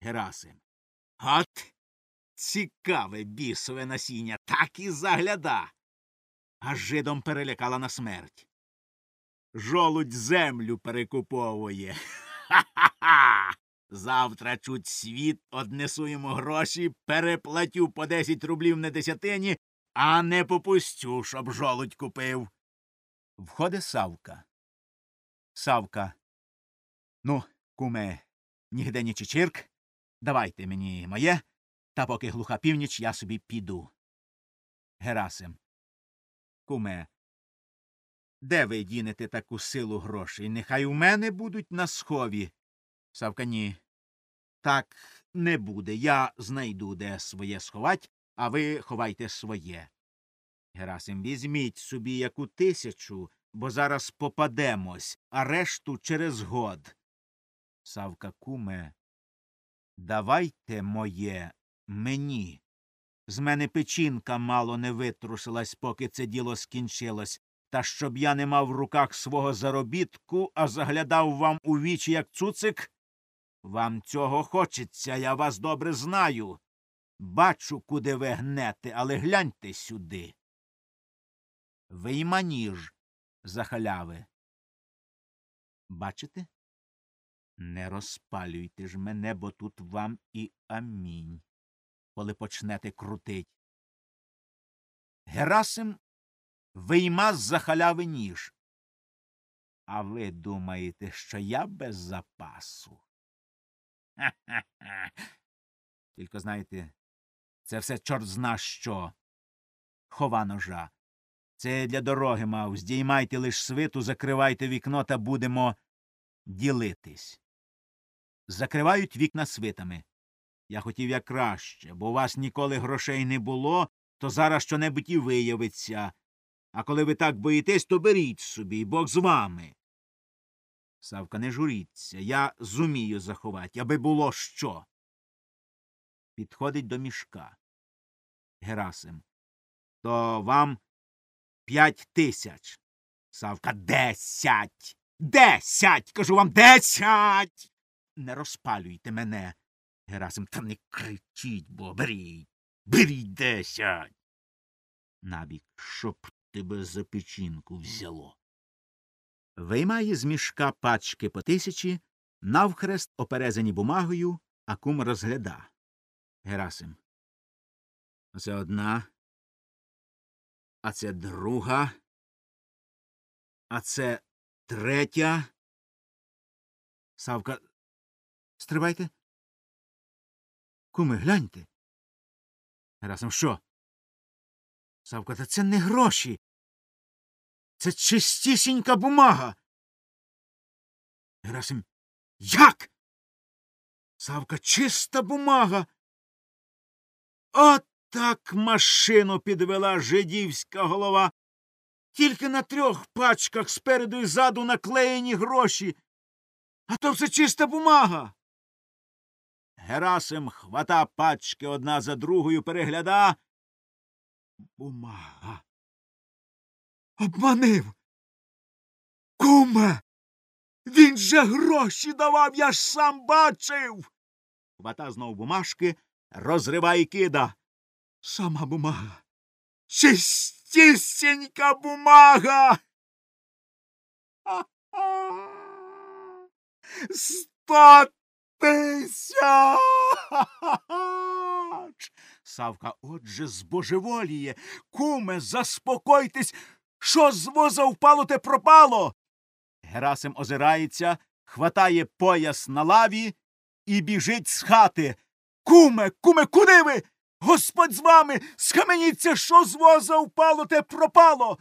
Герасим. От цікаве бісове насіння, так і загляда. А жидом перелякала на смерть. Жолудь землю перекуповує. Ха-ха-ха. Завтра чуть світ однесу йому гроші, переплатю по десять рублів на десятині, а не попустю, щоб жолудь купив. Входить Савка. Савка. Ну, куме, нігде не чечірк. Давайте мені моє, та поки глуха північ, я собі піду. Герасим. Куме. Де ви дінете таку силу грошей? Нехай у мене будуть на схові. Савка ні. Так не буде. Я знайду, де своє сховать, а ви ховайте своє. Герасим, візьміть собі яку тисячу, бо зараз попадемось, а решту через год. Савка куме, давайте моє мені. З мене печінка мало не витрусилась, поки це діло скінчилось, та щоб я не мав в руках свого заробітку, а заглядав вам у вічі, як цуцик. Вам цього хочеться, я вас добре знаю. Бачу, куди ви гнете, але гляньте сюди. Вийма ніж за халяви. Бачите? Не розпалюйте ж мене, бо тут вам і амінь, коли почнете крутить. Герасим вийма з за халяви ніж. А ви думаєте, що я без запасу? Ха-ха-ха. Тільки знаєте, це все чорт зна що. Хова ножа. Це для дороги мав. Здіймайте лиш свиту, закривайте вікно та будемо ділитись. Закривають вікна свитами. Я хотів як краще, бо у вас ніколи грошей не було, то зараз щонебудь і виявиться. А коли ви так боїтесь, то беріть собі, Бог з вами. Савка, не журіться, я зумію заховати, аби було що. Підходить до мішка. Герасим. То вам п'ять тисяч. Савка десять. Десять. Кажу вам десять. Не розпалюйте мене. Герасим, та не кричіть, бо беріть. Беріть десять. Набік, щоб тебе за печінку взяло. Виймає з мішка пачки по тисячі, навхрест оперезані бумагою, а кум розгляда. Герасим. Оце одна. А це друга. А це третя. Савка. Стривайте. Куми, гляньте. Герасим, що? Савка, та це не гроші. Це чистісінька бумага. Герасим. Як? Савка, чиста бумага. От так машину підвела жидівська голова. Тільки на трьох пачках спереду і ззаду наклеєні гроші. А то все чиста бумага. Герасим хвата пачки одна за другою перегляда. Бумага. Обманив. Куме. Він же гроші давав, я ж сам бачив. Хвата знов бумажки, розриває кида. Сама бумага. Чистісінька бумага. Сто тисяч. Савка отже збожеволіє. Куме, заспокойтесь. Що з воза впало, те пропало. Герасим озирається, хватає пояс на лаві і біжить з хати. Куме, куме, куди ви? Господь з вами. Схаменіться, що з воза впало, те пропало.